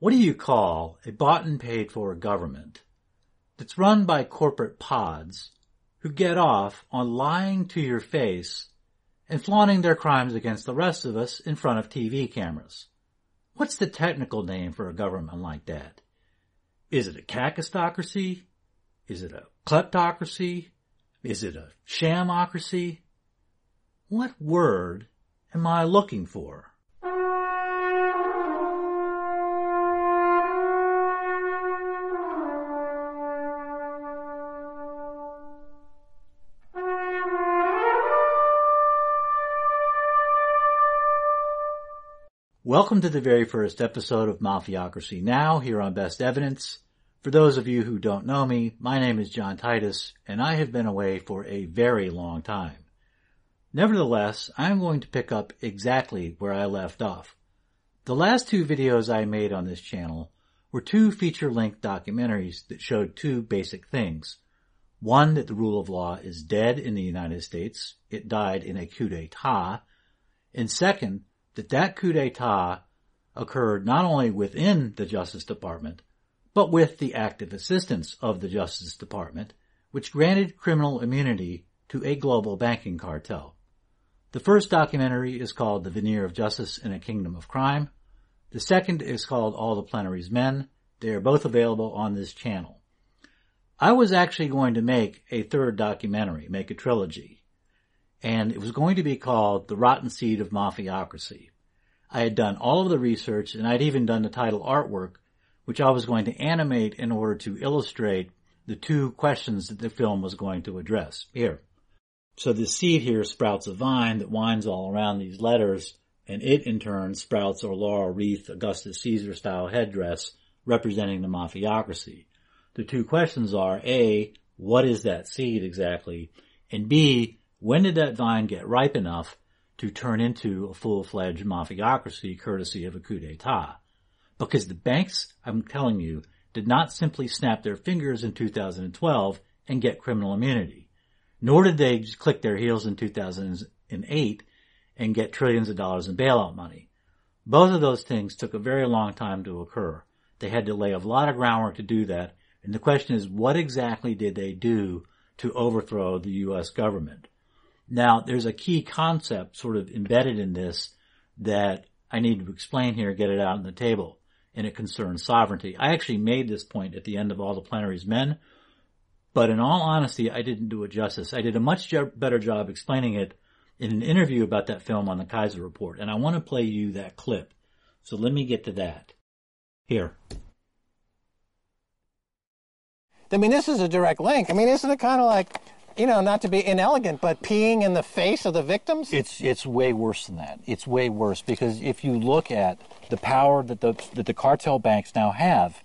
What do you call a bought and paid for government that's run by corporate pods who get off on lying to your face and flaunting their crimes against the rest of us in front of TV cameras? What's the technical name for a government like that? Is it a kakistocracy? Is it a kleptocracy? Is it a shamocracy? What word am I looking for? Welcome to the very first episode of Mafiocracy Now here on Best Evidence. For those of you who don't know me, my name is John Titus and I have been away for a very long time. Nevertheless, I'm going to pick up exactly where I left off. The last two videos I made on this channel were two feature-length documentaries that showed two basic things. One, that the rule of law is dead in the United States. It died in a coup d'etat. And second, that that coup d'etat occurred not only within the Justice Department, but with the active assistance of the Justice Department, which granted criminal immunity to a global banking cartel. The first documentary is called The Veneer of Justice in a Kingdom of Crime. The second is called All the Plenary's Men. They are both available on this channel. I was actually going to make a third documentary, make a trilogy and it was going to be called The Rotten Seed of Mafiocracy. I had done all of the research and I'd even done the title artwork, which I was going to animate in order to illustrate the two questions that the film was going to address. Here. So the seed here sprouts a vine that winds all around these letters, and it in turn sprouts a laurel wreath Augustus Caesar style headdress representing the mafiocracy. The two questions are A, what is that seed exactly? And B, when did that vine get ripe enough to turn into a full-fledged mafiocracy courtesy of a coup d'etat? Because the banks, I'm telling you, did not simply snap their fingers in 2012 and get criminal immunity. Nor did they just click their heels in 2008 and get trillions of dollars in bailout money. Both of those things took a very long time to occur. They had to lay a lot of groundwork to do that. And the question is, what exactly did they do to overthrow the U.S. government? Now, there's a key concept sort of embedded in this that I need to explain here, get it out on the table, and it concerns sovereignty. I actually made this point at the end of All the Plenary's Men, but in all honesty, I didn't do it justice. I did a much better job explaining it in an interview about that film on the Keiser Report, and I want to play you that clip. So let me get to that. Here. I mean, this is a direct link. I mean, isn't it kind of like you know, not to be inelegant, but peeing in the face of the victims? It's it's way worse than that. It's way worse because if you look at the power that the that the cartel banks now have,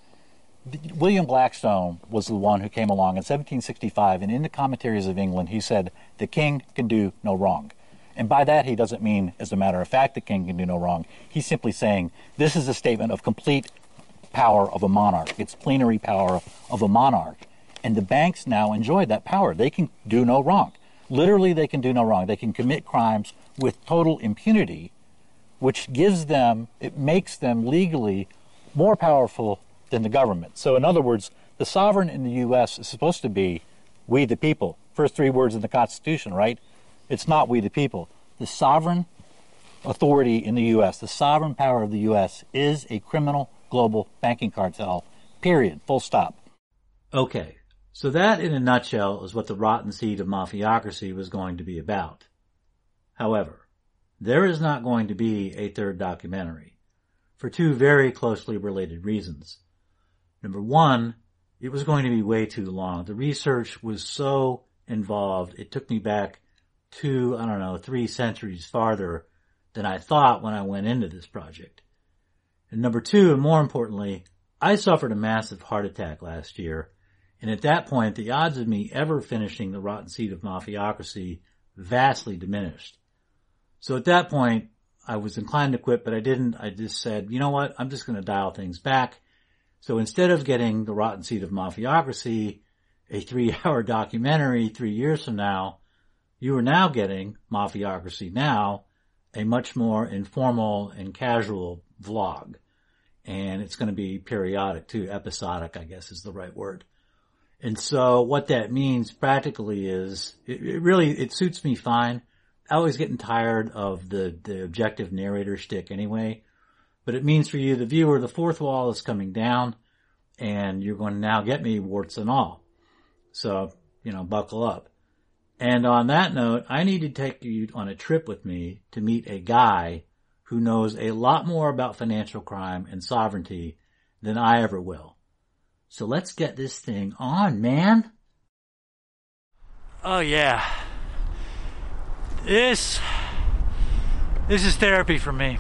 William Blackstone was the one who came along in 1765, and in the commentaries of England, he said the king can do no wrong. And by that, he doesn't mean, as a matter of fact, the king can do no wrong. He's simply saying this is a statement of complete power of a monarch. It's plenary power of a monarch. And the banks now enjoy that power. They can do no wrong. Literally, they can do no wrong. They can commit crimes with total impunity, which gives them, it makes them legally more powerful than the government. So, in other words, the sovereign in the U.S. is supposed to be we the people. First three words in the Constitution, right? It's not we the people. The sovereign authority in the U.S., the sovereign power of the U.S., is a criminal global banking cartel, period, full stop. Okay, so that, in a nutshell, is what the rotten seed of mafiocracy was going to be about. However, there is not going to be a third documentary, for two very closely related reasons. Number one, it was going to be way too long. The research was so involved, it took me back two, I don't know, three centuries farther than I thought when I went into this project. And number two, and more importantly, I suffered a massive heart attack last year and at that point, the odds of me ever finishing the rotten seed of mafiocracy vastly diminished. So at that point, I was inclined to quit, but I didn't. I just said, you know what? I'm just going to dial things back. So instead of getting the rotten seed of mafiocracy, a three hour documentary three years from now, you are now getting mafiocracy now, a much more informal and casual vlog. and it's going to be periodic too, episodic, I guess is the right word. And so what that means practically is it, it really, it suits me fine. I was getting tired of the, the objective narrator shtick anyway, but it means for you, the viewer, the fourth wall is coming down and you're going to now get me warts and all. So, you know, buckle up. And on that note, I need to take you on a trip with me to meet a guy who knows a lot more about financial crime and sovereignty than I ever will. So let's get this thing on, man. Oh yeah. This this is therapy for me.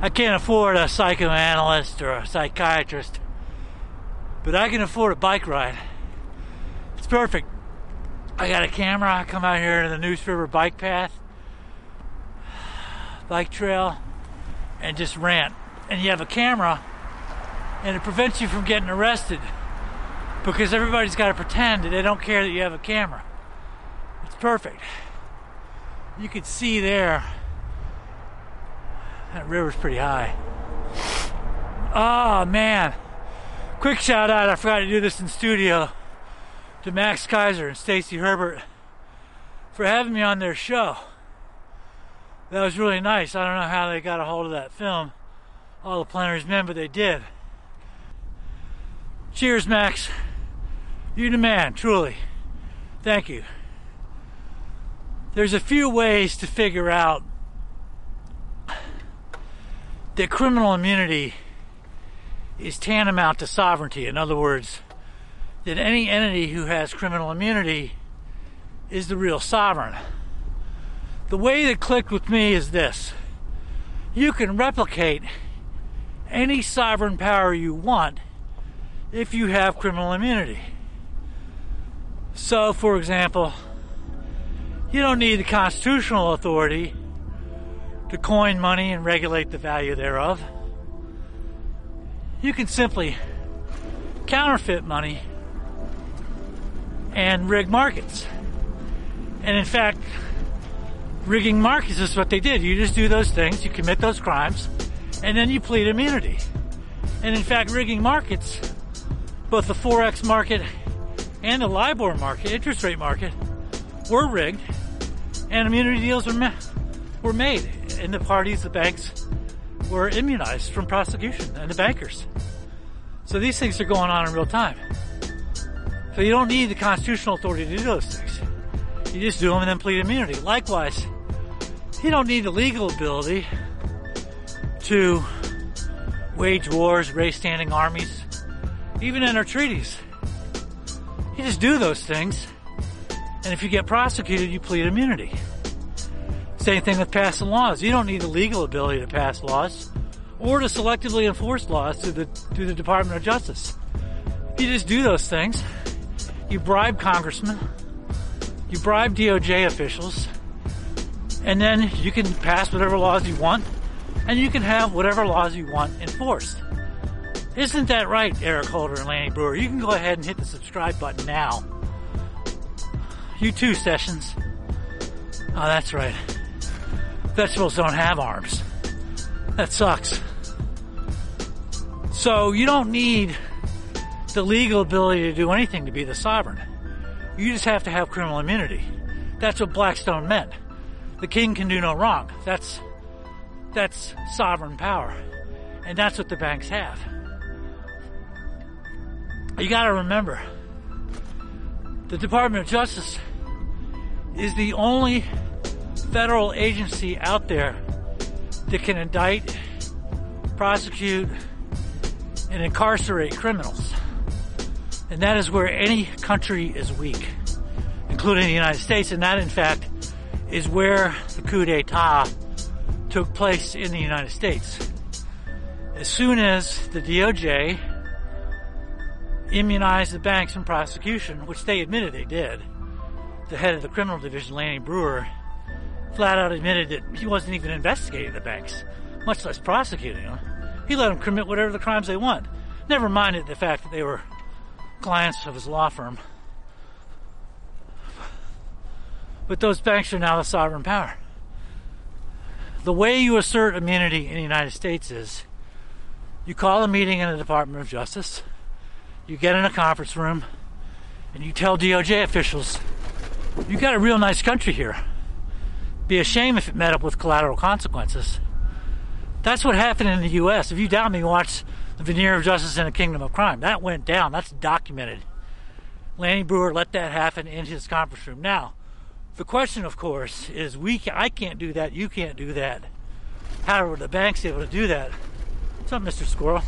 I can't afford a psychoanalyst or a psychiatrist, but I can afford a bike ride. It's perfect. I got a camera. I come out here to the Neuse River bike path, bike trail, and just rant. And you have a camera, and it prevents you from getting arrested because everybody's got to pretend that they don't care that you have a camera. It's perfect. You can see there. That river's pretty high. Oh man. Quick shout out, I forgot to do this in studio to Max Keiser and Stacy Herbert for having me on their show. That was really nice. I don't know how they got a hold of that film, all the Plenary's Men, but they did. Cheers, Max. You're the man, truly. Thank you. There's a few ways to figure out that criminal immunity is tantamount to sovereignty. In other words, that any entity who has criminal immunity is the real sovereign. The way that clicked with me is this you can replicate any sovereign power you want if you have criminal immunity. So, for example, you don't need the constitutional authority to coin money and regulate the value thereof. You can simply counterfeit money and rig markets. And in fact, rigging markets is what they did. You just do those things, you commit those crimes, and then you plead immunity. And in fact, rigging markets, both the Forex market and the LIBOR market, interest rate market, were rigged, and immunity deals were, ma- were made. And the parties, the banks, were immunized from prosecution, and the bankers. So these things are going on in real time. So you don't need the constitutional authority to do those things. You just do them and then plead immunity. Likewise, you don't need the legal ability to wage wars, raise standing armies, even in our treaties. You just do those things, and if you get prosecuted, you plead immunity. Same thing with passing laws. You don't need the legal ability to pass laws or to selectively enforce laws through the through the Department of Justice. You just do those things, you bribe congressmen, you bribe DOJ officials, and then you can pass whatever laws you want, and you can have whatever laws you want enforced. Isn't that right, Eric Holder and Lanny Breuer? You can go ahead and hit the subscribe button now. You too, Sessions. Oh, that's right. Vegetables don't have arms. That sucks. So you don't need the legal ability to do anything to be the sovereign. You just have to have criminal immunity. That's what Blackstone meant. The king can do no wrong. That's that's sovereign power. And that's what the banks have. You got to remember the Department of Justice is the only federal agency out there that can indict, prosecute, and incarcerate criminals. And that is where any country is weak, including the United States. And that, in fact, is where the coup d'etat took place in the United States. As soon as the DOJ immunized the banks from prosecution, which they admitted they did, the head of the criminal division, Lanny Breuer, flat out admitted that he wasn't even investigating the banks, much less prosecuting them. He let them commit whatever the crimes they want. Never minded the fact that they were clients of his law firm. But those banks are now the sovereign power. The way you assert immunity in the United States is You call a meeting in the Department of Justice, you get in a conference room, and you tell DOJ officials, you got a real nice country here. Be a shame if it met up with collateral consequences. That's what happened in the U.S. If you doubt me, watch The Veneer of Justice in a Kingdom of Crime. That went down. That's documented. Lanny Breuer let that happen in his conference room. Now, the question, of course, is we can, I can't do that. You can't do that. How are the banks able to do that? What's up, Mr. Squirrel?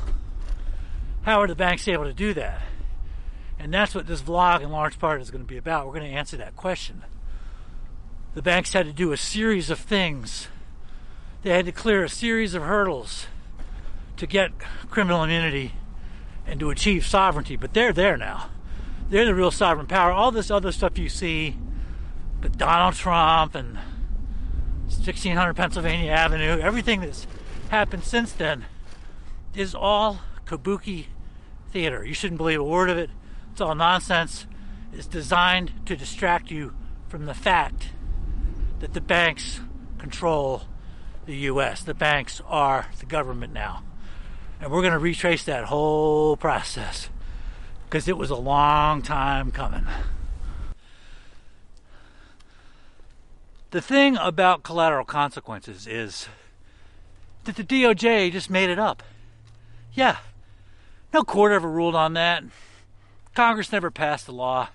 How are the banks able to do that? And that's what this vlog in large part is going to be about. We're going to answer that question. The banks had to do a series of things. They had to clear a series of hurdles to get criminal immunity and to achieve sovereignty, but they're there now. They're the real sovereign power. All this other stuff you see, but Donald Trump and 1600 Pennsylvania Avenue, everything that's happened since then is all kabuki theater. You shouldn't believe a word of it. It's all nonsense. It's designed to distract you from the fact that the banks control the U.S. The banks are the government now. And we're going to retrace that whole process because it was a long time coming. The thing about collateral consequences is that the DOJ just made it up. Yeah, no court ever ruled on that. Congress never passed a law.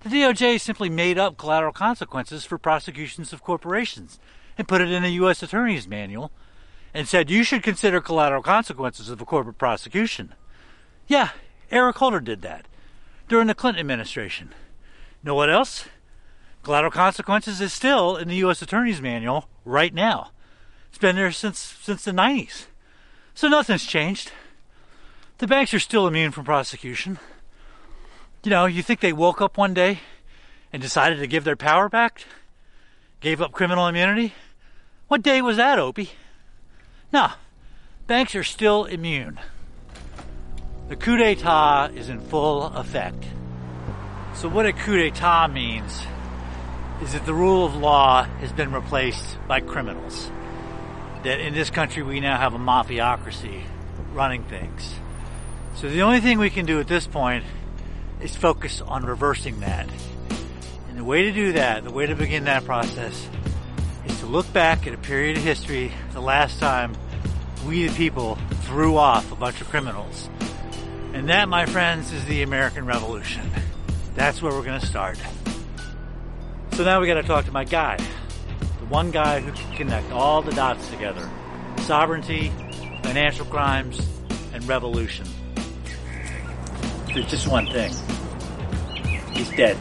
The DOJ simply made up collateral consequences for prosecutions of corporations and put it in a U.S. Attorney's Manual and said you should consider collateral consequences of a corporate prosecution. Yeah, Eric Holder did that during the Clinton administration. Know what else? Collateral consequences is still in the U.S. Attorney's Manual right now. It's been there since since the 90s. So nothing's changed. The banks are still immune from prosecution. You know, you think they woke up one day and decided to give their power back? Gave up criminal immunity? What day was that, Opie? No, banks are still immune. The coup d'etat is in full effect. So, what a coup d'etat means is that the rule of law has been replaced by criminals. That in this country we now have a mafiocracy running things. So, the only thing we can do at this point is focus on reversing that. And the way to do that, the way to begin that process, is to look back at a period of history, the last time we the people threw off a bunch of criminals. And that, my friends, is the American Revolution. That's where we're going to start. So now we got to talk to my guy, the one guy who can connect all the dots together sovereignty, financial crimes, and revolution. There's just one thing he's dead.